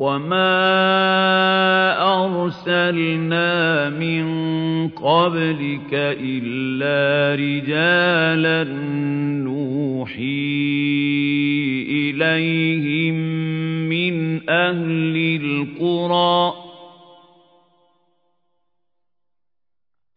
وما أرسلنا من قبلك إلا رجالا نوحي إليهم من أهل القرى